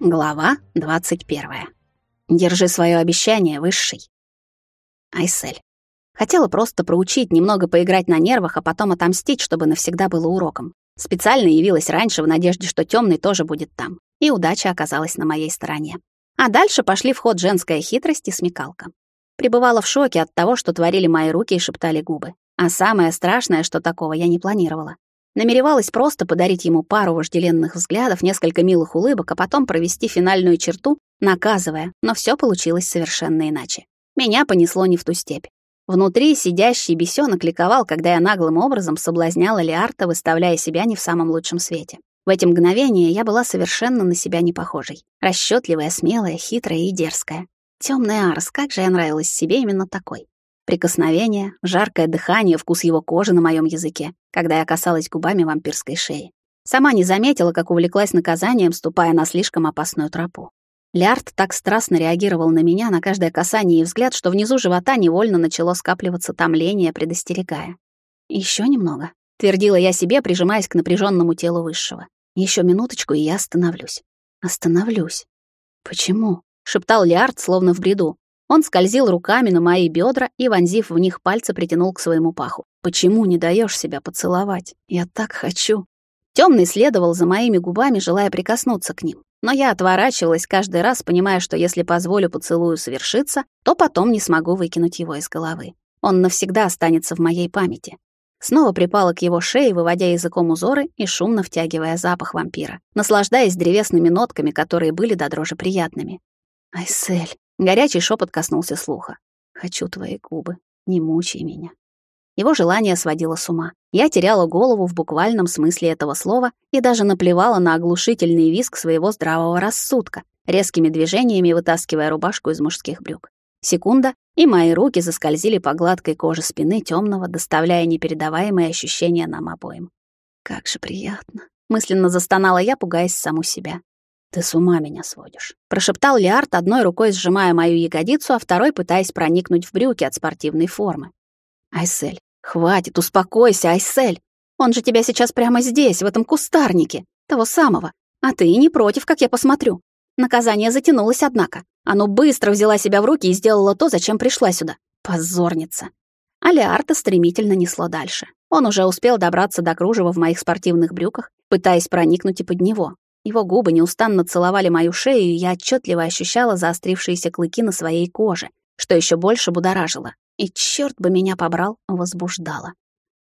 Глава 21. Держи свое обещание, высший. Айсель. Хотела просто проучить, немного поиграть на нервах, а потом отомстить, чтобы навсегда было уроком. Специально явилась раньше в надежде, что темный тоже будет там. И удача оказалась на моей стороне. А дальше пошли в ход женская хитрость и смекалка. Пребывала в шоке от того, что творили мои руки и шептали губы. А самое страшное, что такого я не планировала. Намеревалась просто подарить ему пару вожделенных взглядов, несколько милых улыбок, а потом провести финальную черту, наказывая, но все получилось совершенно иначе. Меня понесло не в ту степь. Внутри сидящий бесенок ликовал, когда я наглым образом соблазняла Леарта, выставляя себя не в самом лучшем свете. В эти мгновения я была совершенно на себя не похожей. Расчетливая, смелая, хитрая и дерзкая. Темный Арс, как же я нравилась себе именно такой. Прикосновение, жаркое дыхание, вкус его кожи на моем языке, когда я касалась губами вампирской шеи. Сама не заметила, как увлеклась наказанием, ступая на слишком опасную тропу. Лярд так страстно реагировал на меня, на каждое касание и взгляд, что внизу живота невольно начало скапливаться томление, предостерегая. Еще немного», — твердила я себе, прижимаясь к напряженному телу высшего. Еще минуточку, и я остановлюсь. Остановлюсь. Почему? шептал Лиард, словно в бреду. Он скользил руками на мои бедра и, вонзив в них пальцы, притянул к своему паху. «Почему не даешь себя поцеловать? Я так хочу!» Темный следовал за моими губами, желая прикоснуться к ним. Но я отворачивалась каждый раз, понимая, что если позволю поцелую совершиться, то потом не смогу выкинуть его из головы. Он навсегда останется в моей памяти. Снова припала к его шее, выводя языком узоры и шумно втягивая запах вампира, наслаждаясь древесными нотками, которые были до дрожи приятными. «Айсель», Горячий шепот коснулся слуха. «Хочу твои губы, не мучай меня». Его желание сводило с ума. Я теряла голову в буквальном смысле этого слова и даже наплевала на оглушительный визг своего здравого рассудка, резкими движениями вытаскивая рубашку из мужских брюк. Секунда, и мои руки заскользили по гладкой коже спины темного, доставляя непередаваемые ощущения нам обоим. «Как же приятно!» — мысленно застонала я, пугаясь саму себя. «Ты с ума меня сводишь», — прошептал Лиард, одной рукой сжимая мою ягодицу, а второй пытаясь проникнуть в брюки от спортивной формы. «Айсель, хватит, успокойся, Айсель! Он же тебя сейчас прямо здесь, в этом кустарнике, того самого. А ты и не против, как я посмотрю». Наказание затянулось, однако. Оно быстро взяла себя в руки и сделала то, зачем пришла сюда. Позорница. А Лиарта стремительно несло дальше. Он уже успел добраться до кружева в моих спортивных брюках, пытаясь проникнуть и под него. Его губы неустанно целовали мою шею, и я отчетливо ощущала заострившиеся клыки на своей коже, что еще больше будоражило. И черт бы меня побрал, возбуждало.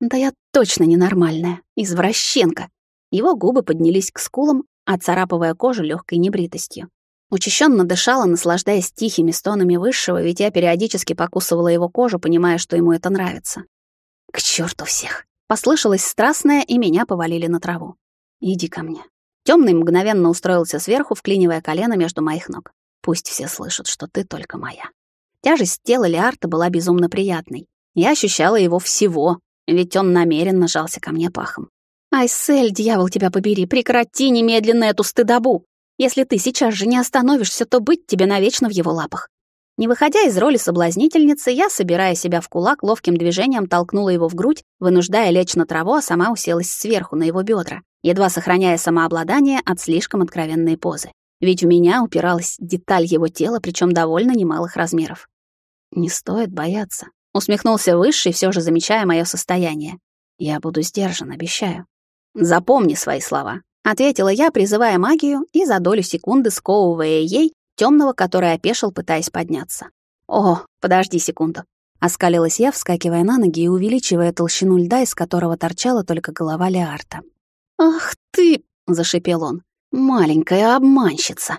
Да я точно ненормальная, извращенка. Его губы поднялись к скулам, отцарапывая кожу легкой небритостью. Учащенно дышала, наслаждаясь тихими стонами высшего, ведь я периодически покусывала его кожу, понимая, что ему это нравится. К черту всех! Послышалось страстное, и меня повалили на траву. «Иди ко мне», Темный мгновенно устроился сверху, вклинивая колено между моих ног. Пусть все слышат, что ты только моя. Тяжесть тела Леарта была безумно приятной. Я ощущала его всего, ведь он намеренно жался ко мне пахом. «Айсель, дьявол тебя побери, прекрати немедленно эту стыдобу! Если ты сейчас же не остановишься, то быть тебе навечно в его лапах. Не выходя из роли соблазнительницы, я, собирая себя в кулак, ловким движением толкнула его в грудь, вынуждая лечь на траву, а сама уселась сверху на его бедра, едва сохраняя самообладание от слишком откровенной позы. Ведь в меня упиралась деталь его тела, причем довольно немалых размеров. «Не стоит бояться», — усмехнулся Высший, все же замечая мое состояние. «Я буду сдержан, обещаю». «Запомни свои слова», — ответила я, призывая магию и за долю секунды сковывая ей темного, который опешил, пытаясь подняться. «О, подожди секунду». Оскалилась я, вскакивая на ноги и увеличивая толщину льда, из которого торчала только голова Леарта. «Ах ты!» — зашипел он. «Маленькая обманщица!»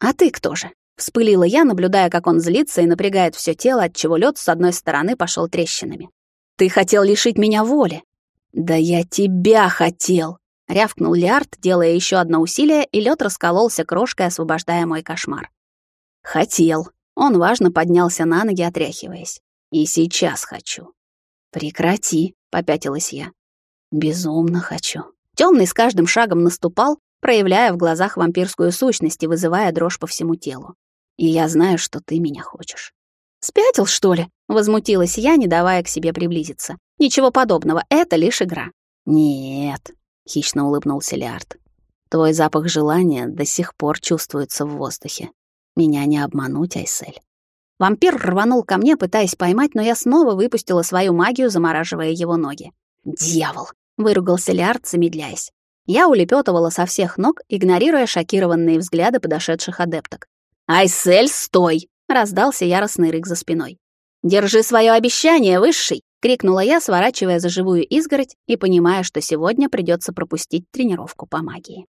«А ты кто же?» — вспылила я, наблюдая, как он злится и напрягает все тело, отчего лед с одной стороны пошел трещинами. «Ты хотел лишить меня воли!» «Да я тебя хотел!» Рявкнул Лиард, делая еще одно усилие, и лед раскололся крошкой, освобождая мой кошмар. «Хотел». Он важно поднялся на ноги, отряхиваясь. «И сейчас хочу». «Прекрати», — попятилась я. «Безумно хочу». Темный с каждым шагом наступал, проявляя в глазах вампирскую сущность и вызывая дрожь по всему телу. «И я знаю, что ты меня хочешь». «Спятил, что ли?» — возмутилась я, не давая к себе приблизиться. «Ничего подобного, это лишь игра». «Нет», хищно улыбнулся Лиард. Твой запах желания до сих пор чувствуется в воздухе. Меня не обмануть, Айсель. Вампир рванул ко мне, пытаясь поймать, но я снова выпустила свою магию, замораживая его ноги. «Дьявол!» — выругался Лиард, замедляясь. Я улепетывала со всех ног, игнорируя шокированные взгляды подошедших адепток. «Айсель, стой!» — раздался яростный рык за спиной. «Держи свое обещание, Высший!» — крикнула я, сворачивая за живую изгородь и понимая, что сегодня придется пропустить тренировку по магии.